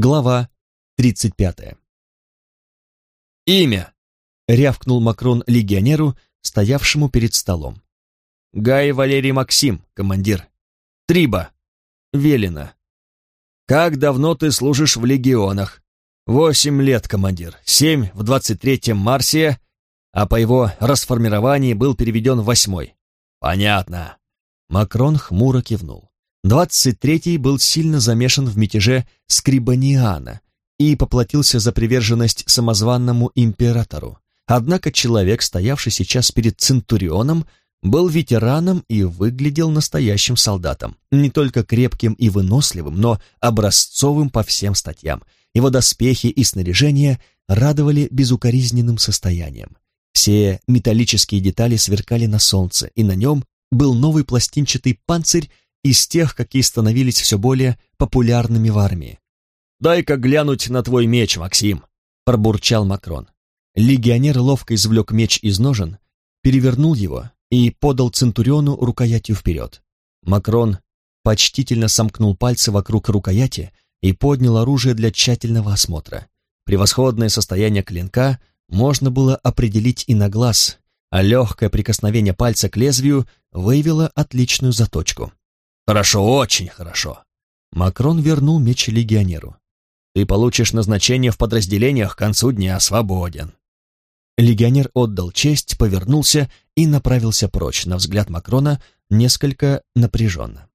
Глава 35. «Имя!» — рявкнул Макрон легионеру, стоявшему перед столом. «Гай Валерий Максим, командир. Триба. Велина. Как давно ты служишь в легионах?» «Восемь лет, командир. Семь в двадцать третьем Марсия, а по его расформировании был переведен в восьмой». «Понятно». Макрон хмуро кивнул. Двадцать третий был сильно замешан в мятеже Скрибаниана и поплатился за приверженность самозванному императору. Однако человек, стоявший сейчас перед Центурионом, был ветераном и выглядел настоящим солдатом, не только крепким и выносливым, но образцовым по всем статьям. Его доспехи и снаряжение радовали безукоризненным состоянием. Все металлические детали сверкали на солнце, и на нем был новый пластинчатый панцирь из тех, какие становились все более популярными в армии. «Дай-ка глянуть на твой меч, Максим», — пробурчал Макрон. Легионер ловко извлек меч из ножен, перевернул его и подал Центуриону рукоятью вперед. Макрон почтительно сомкнул пальцы вокруг рукояти и поднял оружие для тщательного осмотра. Превосходное состояние клинка можно было определить и на глаз, а легкое прикосновение пальца к лезвию выявило отличную заточку. Хорошо, очень хорошо. Макрон вернул меч легионеру. Ты получишь назначение в подразделениях к концу дня свободен. Легионер отдал честь, повернулся и направился прочь, на взгляд Макрона несколько напряженно.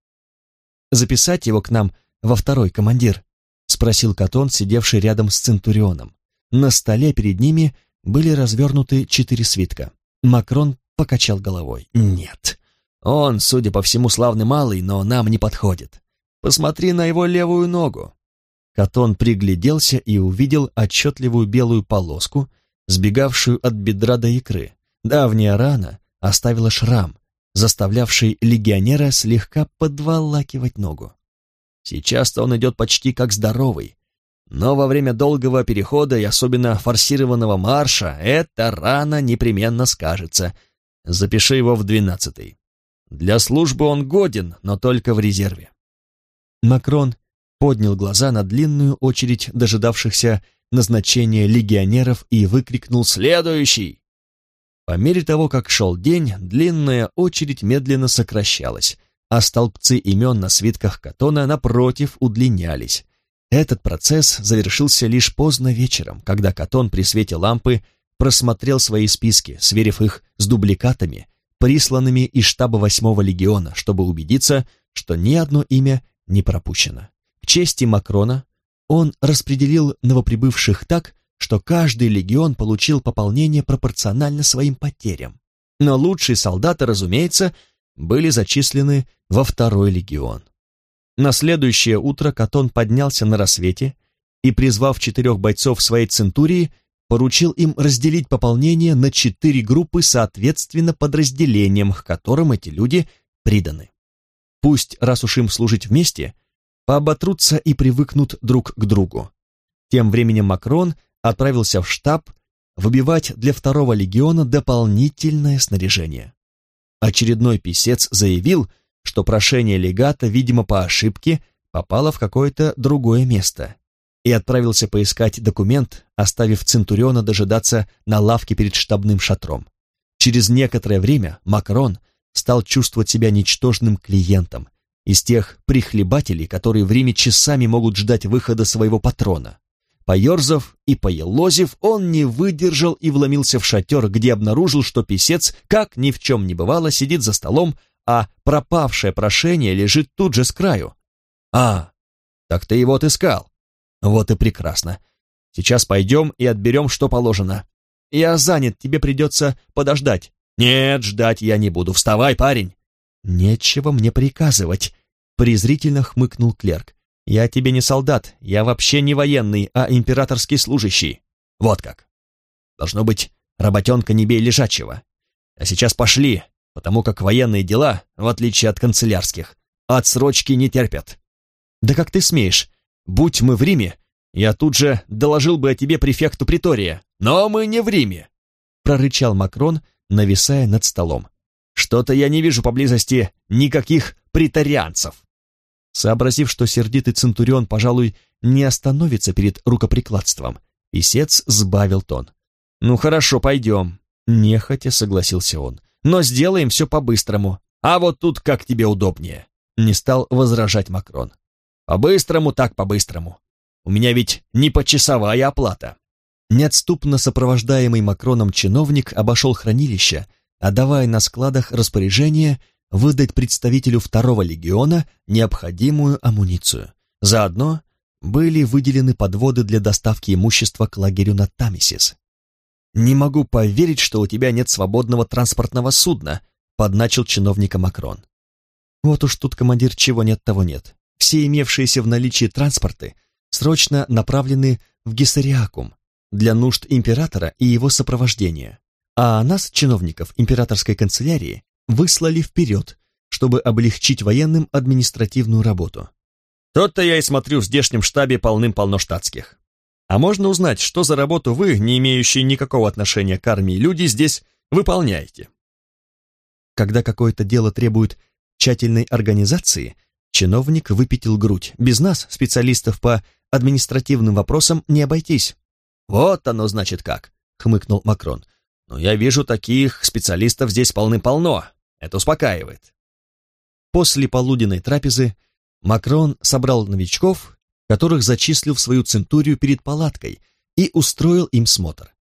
«Записать его к нам во второй командир?» — спросил Катон, сидевший рядом с Центурионом. На столе перед ними были развернуты четыре свитка. Макрон покачал головой. «Нет, он, судя по всему, славный малый, но нам не подходит. Посмотри на его левую ногу». Катон пригляделся и увидел отчетливую белую полоску, сбегавшую от бедра до икры. Давняя рана оставила шрам, заставлявший легионера слегка подволакивать ногу. Сейчас-то он идет почти как здоровый, но во время долгого перехода и особенно форсированного марша эта рана непременно скажется. Запиши его в двенадцатый. Для службы он годен, но только в резерве. Макрон поднял глаза на длинную очередь дожидавшихся назначения легионеров и выкрикнул «Следующий!». По мере того, как шел день, длинная очередь медленно сокращалась, а столбцы имен на свитках Катона, напротив, удлинялись. Этот процесс завершился лишь поздно вечером, когда Катон при свете лампы просмотрел свои списки, сверив их с дубликатами присланными из штаба восьмого легиона, чтобы убедиться, что ни одно имя не пропущено. К чести Макрона он распределил новоприбывших так, что каждый легион получил пополнение пропорционально своим потерям. Но лучшие солдаты, разумеется, были зачислены во второй легион. На следующее утро Катон поднялся на рассвете и, призвав четырех бойцов своей центурии, поручил им разделить пополнение на четыре группы соответственно подразделениям, к которым эти люди приданы. Пусть, раз уж им служить вместе, пооботрутся и привыкнут друг к другу. Тем временем Макрон отправился в штаб выбивать для второго легиона дополнительное снаряжение. Очередной писец заявил, что прошение легата, видимо, по ошибке, попало в какое-то другое место, и отправился поискать документ, оставив Центуриона дожидаться на лавке перед штабным шатром. Через некоторое время Макрон стал чувствовать себя ничтожным клиентом, из тех прихлебателей, которые в Риме часами могут ждать выхода своего патрона. Поерзав и поелозив, он не выдержал и вломился в шатер, где обнаружил, что писец, как ни в чем не бывало, сидит за столом, а пропавшее прошение лежит тут же с краю. «А, так ты его отыскал. Вот и прекрасно. Сейчас пойдем и отберем, что положено. Я занят, тебе придется подождать. Нет, ждать я не буду. Вставай, парень. Нечего мне приказывать, презрительно хмыкнул клерк. Я тебе не солдат, я вообще не военный, а императорский служащий. Вот как. Должно быть, работенка не бей лежачего. А сейчас пошли, потому как военные дела, в отличие от канцелярских, отсрочки не терпят. Да как ты смеешь? Будь мы в Риме, я тут же доложил бы о тебе префекту притория, но мы не в Риме!» прорычал Макрон, нависая над столом. «Что-то я не вижу поблизости никаких приторианцев!» Сообразив, что сердитый Центурион, пожалуй, не остановится перед рукоприкладством, писец сбавил тон. «Ну хорошо, пойдем», — нехотя согласился он. «Но сделаем все по-быстрому. А вот тут как тебе удобнее», — не стал возражать Макрон. «По-быстрому так по-быстрому. У меня ведь не почасовая оплата». Неотступно сопровождаемый Макроном чиновник обошел хранилище, отдавая на складах распоряжение выдать представителю второго легиона необходимую амуницию. Заодно были выделены подводы для доставки имущества к лагерю на Тамисис. «Не могу поверить, что у тебя нет свободного транспортного судна», подначил чиновника Макрон. «Вот уж тут, командир, чего нет, того нет. Все имевшиеся в наличии транспорты срочно направлены в Гессариакум для нужд императора и его сопровождения, а нас, чиновников императорской канцелярии, выслали вперед, чтобы облегчить военным административную работу. Тот-то я и смотрю, в здешнем штабе полным-полно штатских. А можно узнать, что за работу вы, не имеющие никакого отношения к армии люди, здесь выполняете? Когда какое-то дело требует тщательной организации, чиновник выпятил грудь. Без нас, специалистов по административным вопросам, не обойтись. Вот оно значит как, хмыкнул Макрон. Но я вижу, таких специалистов здесь полны-полно. Это успокаивает. После полуденной трапезы Макрон собрал новичков, которых зачислил в свою центурию перед палаткой, и устроил им смотр.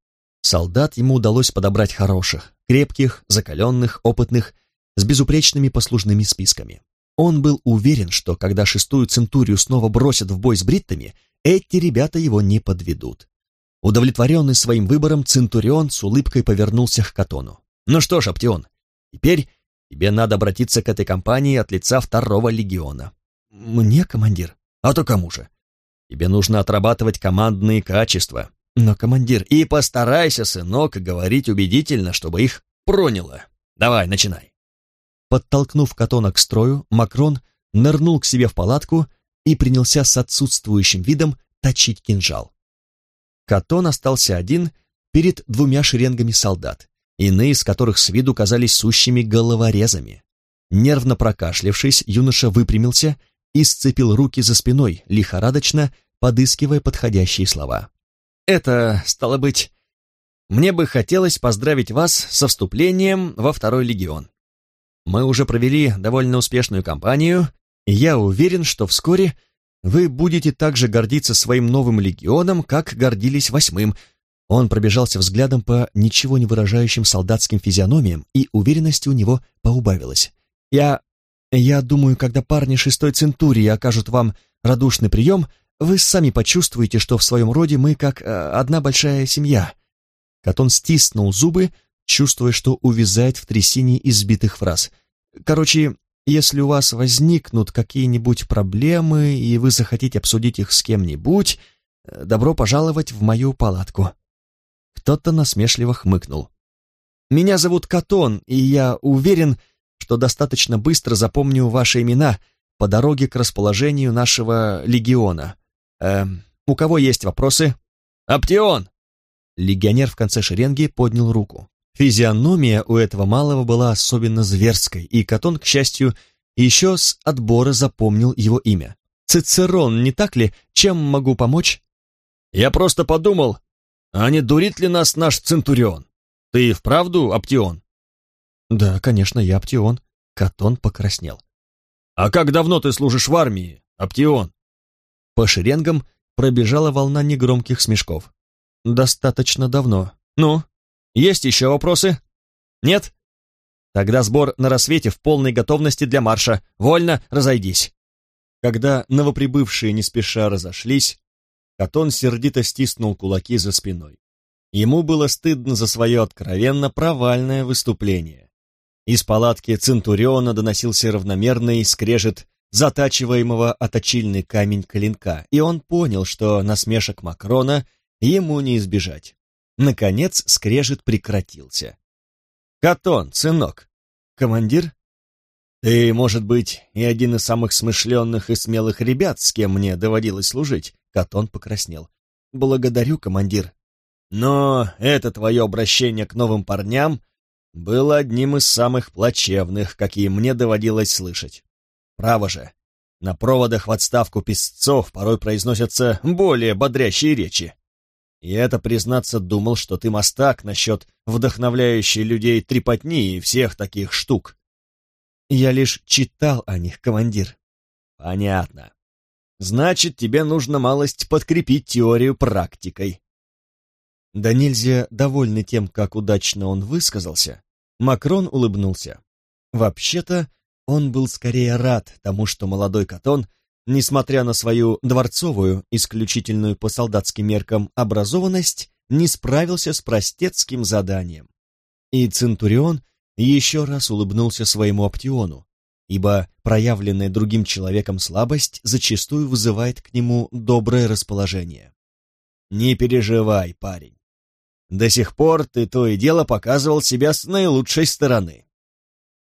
Солдат ему удалось подобрать хороших, крепких, закаленных, опытных, с безупречными послужными списками. Он был уверен, что когда шестую центурию снова бросят в бой с бриттами, эти ребята его не подведут. Удовлетворенный своим выбором, Центурион с улыбкой повернулся к Катону. «Ну что ж, Аптеон, теперь тебе надо обратиться к этой компании от лица второго легиона». «Мне, командир? А то кому же?» «Тебе нужно отрабатывать командные качества». «Но, командир, и постарайся, сынок, говорить убедительно, чтобы их проняло. Давай, начинай». Подтолкнув Катона к строю, Макрон нырнул к себе в палатку и принялся с отсутствующим видом точить кинжал. Катон остался один перед двумя шеренгами солдат, иные из которых с виду казались сущими головорезами. Нервно прокашлявшись, юноша выпрямился и сцепил руки за спиной, лихорадочно подыскивая подходящие слова. «Это, стало быть, мне бы хотелось поздравить вас со вступлением во второй легион. Мы уже провели довольно успешную кампанию, и я уверен, что вскоре вы будете так же гордиться своим новым легионом, как гордились восьмым. Он пробежался взглядом по ничего не выражающим солдатским физиономиям, и уверенности у него поубавилась. Я... я думаю, когда парни шестой центурии окажут вам радушный прием, вы сами почувствуете, что в своем роде мы как э, одна большая семья. Катон стиснул зубы, чувствуя, что увязает в трясине избитых фраз. Короче, если у вас возникнут какие-нибудь проблемы, и вы захотите обсудить их с кем-нибудь, э, добро пожаловать в мою палатку». Кто-то насмешливо хмыкнул. «Меня зовут Катон, и я уверен, что достаточно быстро запомню ваши имена по дороге к расположению нашего легиона. Эм, у кого есть вопросы?» «Аптеон!» Легионер в конце шеренги поднял руку. Физиономия у этого малого была особенно зверской, и Катон, к счастью, еще с отбора запомнил его имя. «Цицерон, не так ли? Чем могу помочь?» «Я просто подумал, а не дурит ли нас наш Центурион? Ты вправду Аптион?» «Да, конечно, я Аптион». Катон покраснел. «А как давно ты служишь в армии, Аптион?» По шеренгам пробежала волна негромких смешков. «Достаточно давно. Ну, есть еще вопросы? Нет? Тогда сбор на рассвете в полной готовности для марша. Вольно разойдись. Когда новоприбывшие не спеша разошлись, Катон сердито стиснул кулаки за спиной. Ему было стыдно за свое откровенно провальное выступление. Из палатки Центуриона доносился равномерный скрежет затачиваемого оточильный камень клинка, и он понял, что насмешек Макрона ему не избежать. Наконец скрежет прекратился. «Катон, сынок!» «Командир?» «Ты, может быть, и один из самых смышленных и смелых ребят, с кем мне доводилось служить?» Катон покраснел. «Благодарю, командир. Но это твое обращение к новым парням было одним из самых плачевных, какие мне доводилось слышать. Право же, На проводах в отставку песцов порой произносятся более бодрящие речи. И это, признаться, думал, что ты мастак насчет вдохновляющей людей трепотни и всех таких штук. Я лишь читал о них, командир. Понятно. Значит, тебе нужно малость подкрепить теорию практикой. Да нельзя довольный тем, как удачно он высказался, Макрон улыбнулся. Вообще-то, он был скорее рад тому, что молодой Катон, несмотря на свою дворцовую, исключительную по солдатским меркам, образованность, не справился с простецким заданием. И Центурион еще раз улыбнулся своему Аптиону, ибо проявленная другим человеком слабость зачастую вызывает к нему доброе расположение. «Не переживай, парень. До сих пор ты то и дело показывал себя с наилучшей стороны.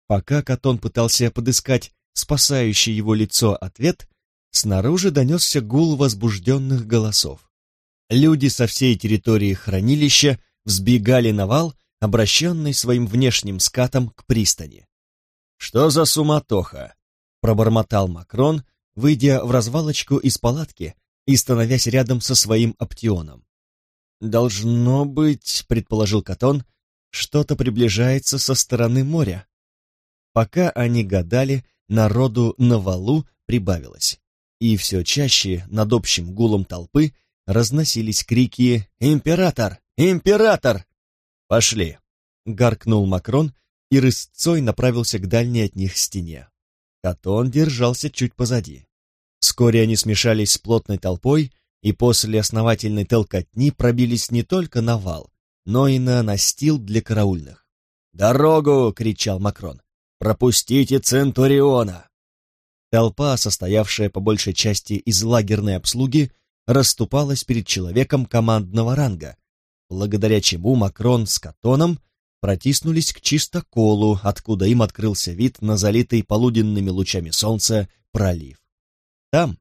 Пока Катон пытался подыскать спасающий его лицо ответ, снаружи донесся гул возбужденных голосов. Люди со всей территории хранилища взбегали на вал, обращенный своим внешним скатом к пристани. «Что за суматоха?» — пробормотал Макрон, выйдя в развалочку из палатки и становясь рядом со своим оптионом. «Должно быть, — предположил Катон, — что-то приближается со стороны моря». Пока они гадали, народу на валу прибавилось, и все чаще над общим гулом толпы разносились крики «Император! Император!» «Пошли!» — гаркнул Макрон, и рысцой направился к дальней от них стене. Катон держался чуть позади. Вскоре они смешались с плотной толпой и после основательной толкотни пробились не только на вал, но и на настил для караульных. «Дорогу!» — кричал Макрон. «Пропустите Центуриона!» Толпа, состоявшая по большей части из лагерной обслуги, расступалась перед человеком командного ранга, благодаря чему Макрон с Катоном протиснулись к чистоколу, откуда им открылся вид на залитый полуденными лучами солнца пролив. Там,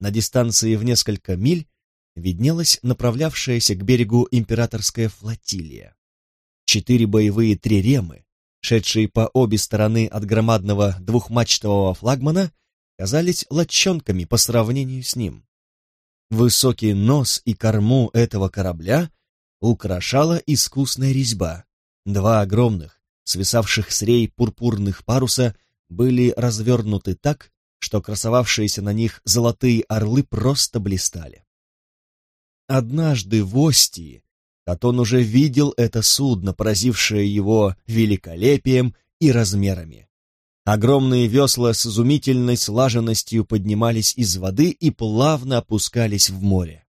на дистанции в несколько миль виднелась направлявшаяся к берегу императорская флотилия. Четыре боевые триремы, шедшие по обе стороны от громадного двухмачтового флагмана, казались лодчонками по сравнению с ним. Высокий нос и корму этого корабля украшала искусная резьба. Два огромных, свисавших с рей пурпурных паруса, были развернуты так, что красовавшиеся на них золотые орлы просто блистали. Однажды в Остии Катон уже видел это судно, поразившее его великолепием и размерами. Огромные весла с изумительной слаженностью поднимались из воды и плавно опускались в море.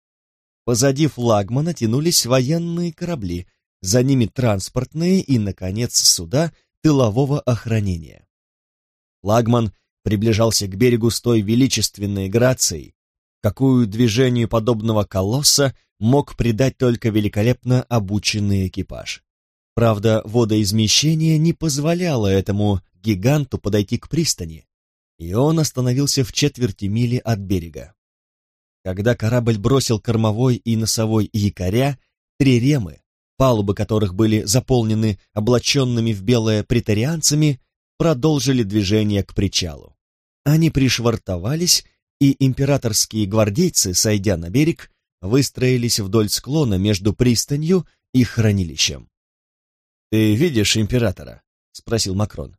Позади флагмана тянулись военные корабли, за ними транспортные и, наконец, суда тылового охранения. Флагман приближался к берегу с той величественной грацией, какую движению подобного колосса мог придать только великолепно обученный экипаж. Правда, водоизмещение не позволяло этому гиганту подойти к пристани, и он остановился в четверти мили от берега. Когда корабль бросил кормовой и носовой якоря, три ремы, палубы которых были заполнены облаченными в белое претарианцами, продолжили движение к причалу. Они пришвартовались, и императорские гвардейцы, сойдя на берег, выстроились вдоль склона между пристанью и хранилищем. «Ты видишь императора?» — спросил Макрон.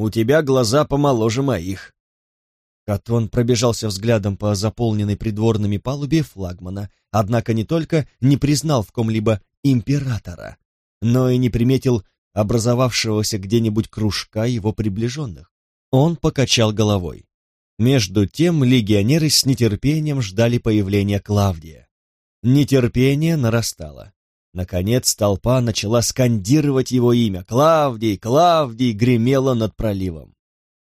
«У тебя глаза помоложе моих». Катон пробежался взглядом по заполненной придворными палубе флагмана, однако не только не признал в ком-либо императора, но и не приметил образовавшегося где-нибудь кружка его приближенных. Он покачал головой. Между тем легионеры с нетерпением ждали появления Клавдия. Нетерпение нарастало. Наконец толпа начала скандировать его имя. «Клавдий! Клавдий!» гремело над проливом.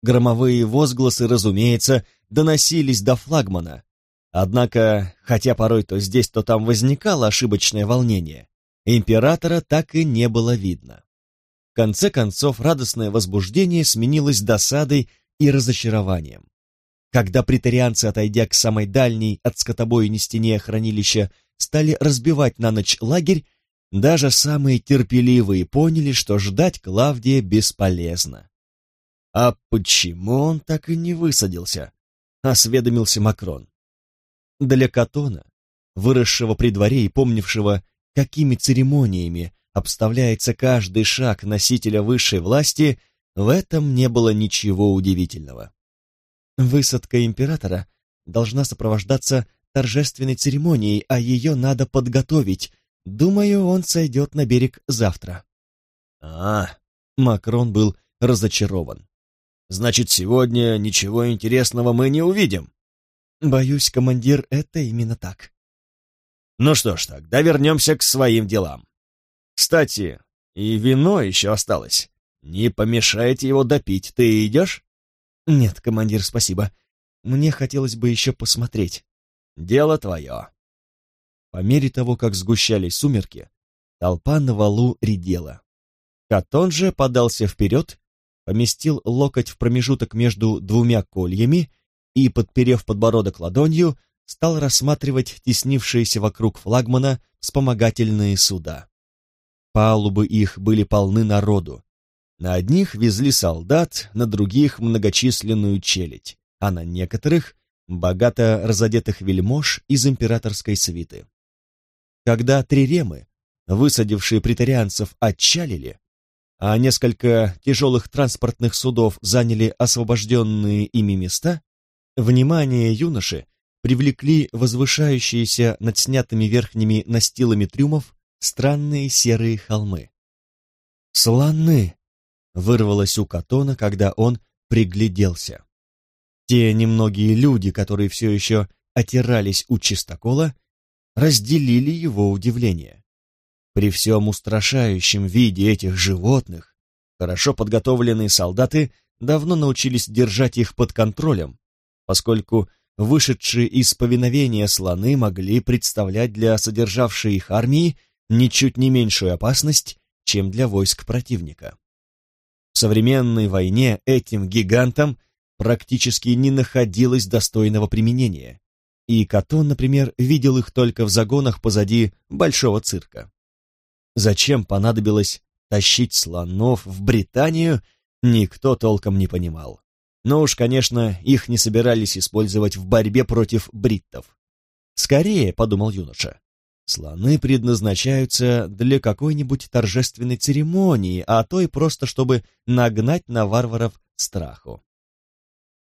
Громовые возгласы, разумеется, доносились до флагмана. Однако, хотя порой то здесь, то там возникало ошибочное волнение, императора так и не было видно. В конце концов, радостное возбуждение сменилось досадой и разочарованием. Когда претарианцы, отойдя к самой дальней от скотобойни стене хранилища, стали разбивать на ночь лагерь, даже самые терпеливые поняли, что ждать Клавдия бесполезно. «А почему он так и не высадился?» — осведомился Макрон. Для Катона, выросшего при дворе и помнившего, какими церемониями обставляется каждый шаг носителя высшей власти, в этом не было ничего удивительного. Высадка императора должна сопровождаться торжественной церемонией, а ее надо подготовить. Думаю, он сойдет на берег завтра. А, Макрон был разочарован. Значит, сегодня ничего интересного мы не увидим. Боюсь, командир, это именно так. Ну что ж, тогда вернемся к своим делам. Кстати, и вино еще осталось. Не помешайте его допить. Ты идешь? Нет, командир, спасибо. Мне хотелось бы еще посмотреть. Дело твое. По мере того, как сгущались сумерки, толпа на валу редела. Катон же подался вперед, поместил локоть в промежуток между двумя кольями и, подперев подбородок ладонью, стал рассматривать теснившиеся вокруг флагмана вспомогательные суда. Палубы их были полны народу. На одних везли солдат, на других — многочисленную челядь, а на некоторых — богато разодетых вельмож из императорской свиты. Когда триремы, высадившие претарианцев, отчалили, а несколько тяжелых транспортных судов заняли освобожденные ими места, внимание юноши привлекли возвышающиеся над снятыми верхними настилами трюмов странные серые холмы. «Слоны!» — вырвалось у Катона, когда он пригляделся. Те немногие люди, которые все еще отирались у чистокола, разделили его удивление. При всем устрашающем виде этих животных, хорошо подготовленные солдаты давно научились держать их под контролем, поскольку вышедшие из повиновения слоны могли представлять для содержавшей их армии ничуть не меньшую опасность, чем для войск противника. В современной войне этим гигантам практически не находилось достойного применения, и Катон, например, видел их только в загонах позади большого цирка. Зачем понадобилось тащить слонов в Британию, никто толком не понимал. Но уж, конечно, их не собирались использовать в борьбе против бриттов. Скорее, подумал юноша, слоны предназначаются для какой-нибудь торжественной церемонии, а то и просто чтобы нагнать на варваров страху.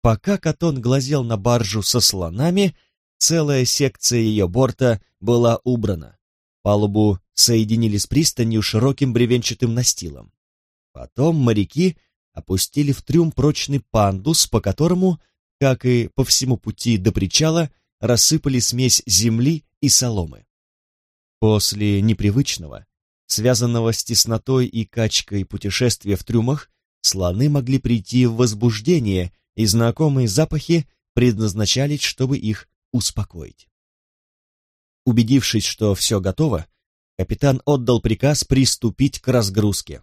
Пока Катон глазел на баржу со слонами, целая секция ее борта была убрана. Палубу соединили с пристанью широким бревенчатым настилом. Потом моряки опустили в трюм прочный пандус, по которому, как и по всему пути до причала, рассыпали смесь земли и соломы. После непривычного, связанного с теснотой и качкой путешествия в трюмах, слоны могли прийти в возбуждение, и знакомые запахи предназначались, чтобы их успокоить. Убедившись, что все готово, капитан отдал приказ приступить к разгрузке.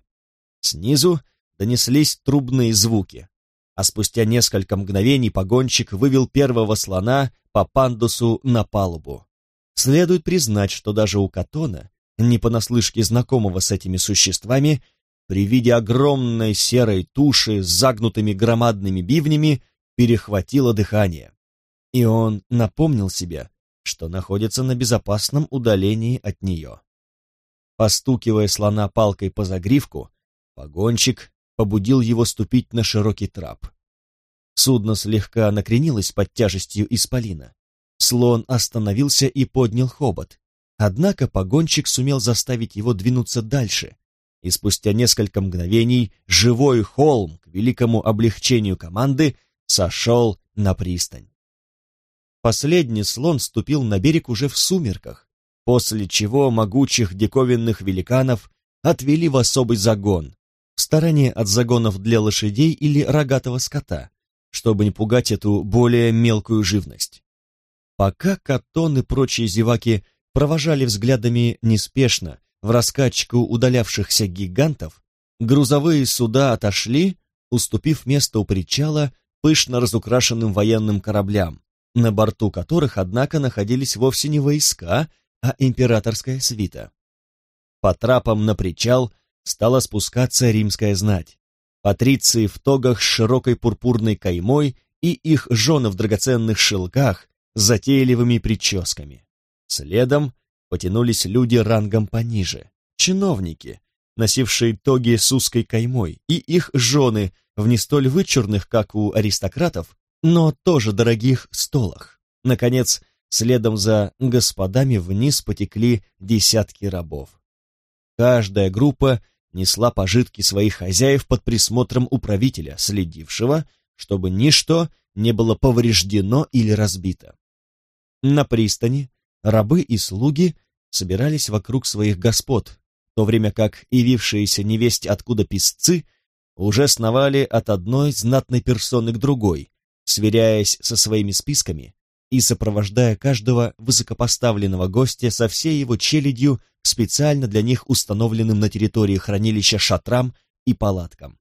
Снизу донеслись трубные звуки, а спустя несколько мгновений погонщик вывел первого слона по пандусу на палубу. Следует признать, что даже у Катона, не понаслышке знакомого с этими существами, при виде огромной серой туши с загнутыми громадными бивнями перехватило дыхание. И он напомнил себе, что находится на безопасном удалении от нее. Постукивая слона палкой по загривку, погонщик побудил его ступить на широкий трап. Судно слегка накренилось под тяжестью исполина. Слон остановился и поднял хобот. Однако погонщик сумел заставить его двинуться дальше, и спустя несколько мгновений живой холм к великому облегчению команды сошел на пристань. Последний слон ступил на берег уже в сумерках, после чего могучих диковинных великанов отвели в особый загон, в стороне от загонов для лошадей или рогатого скота, чтобы не пугать эту более мелкую живность. Пока Катон и прочие зеваки провожали взглядами неспешно в раскачку удалявшихся гигантов, грузовые суда отошли, уступив место у причала пышно разукрашенным военным кораблям, на борту которых, однако, находились вовсе не войска, а императорская свита. По трапам на причал стала спускаться римская знать. Патриции в тогах с широкой пурпурной каймой и их жены в драгоценных шелках с затейливыми прическами. Следом потянулись люди рангом пониже, чиновники, носившие тоги с узкой каймой, и их жены в не столь вычурных, как у аристократов, но тоже дорогих столах. Наконец, следом за господами вниз потекли десятки рабов. Каждая группа несла пожитки своих хозяев под присмотром управителя, следившего, чтобы ничто не было повреждено или разбито. На пристани рабы и слуги собирались вокруг своих господ, в то время как явившиеся невесть откуда писцы уже сновали от одной знатной персоны к другой, сверяясь со своими списками и сопровождая каждого высокопоставленного гостя со всей его челядью специально для них установленным на территории хранилища шатрам и палаткам.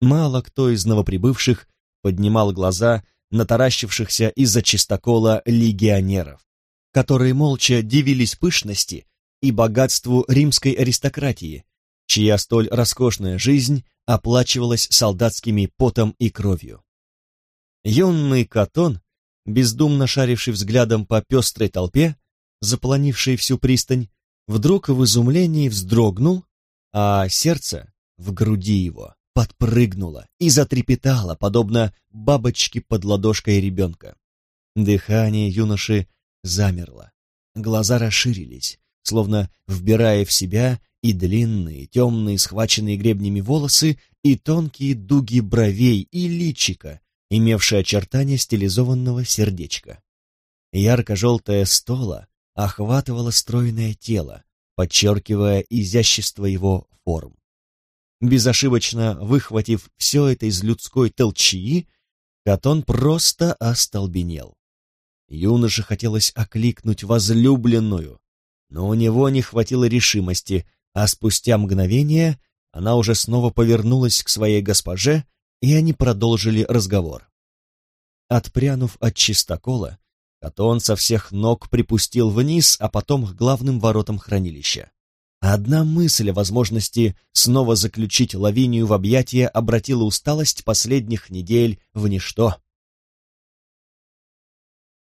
Мало кто из новоприбывших поднимал глаза на таращившихся из-за чистокола легионеров, которые молча дивились пышности и богатству римской аристократии, чья столь роскошная жизнь оплачивалась солдатскими потом и кровью. Юный Катон бездумно шаривший взглядом по пестрой толпе, заполонившей всю пристань, вдруг в изумлении вздрогнул, а сердце в груди его подпрыгнуло и затрепетало, подобно бабочке под ладошкой ребенка. Дыхание юноши замерло, глаза расширились, словно вбирая в себя и длинные, темные, схваченные гребнями волосы, и тонкие дуги бровей и личика, имевший очертания стилизованного сердечка. Ярко-желтая стола охватывала стройное тело, подчеркивая изящество его форм. Безошибочно выхватив все это из людской толчии, Катон просто остолбенел. Юноше хотелось окликнуть возлюбленную, но у него не хватило решимости, а спустя мгновение она уже снова повернулась к своей госпоже и они продолжили разговор. Отпрянув от чистокола, Катон со всех ног припустил вниз, а потом к главным воротам хранилища. Одна мысль о возможности снова заключить Лавинию в объятия обратила усталость последних недель в ничто.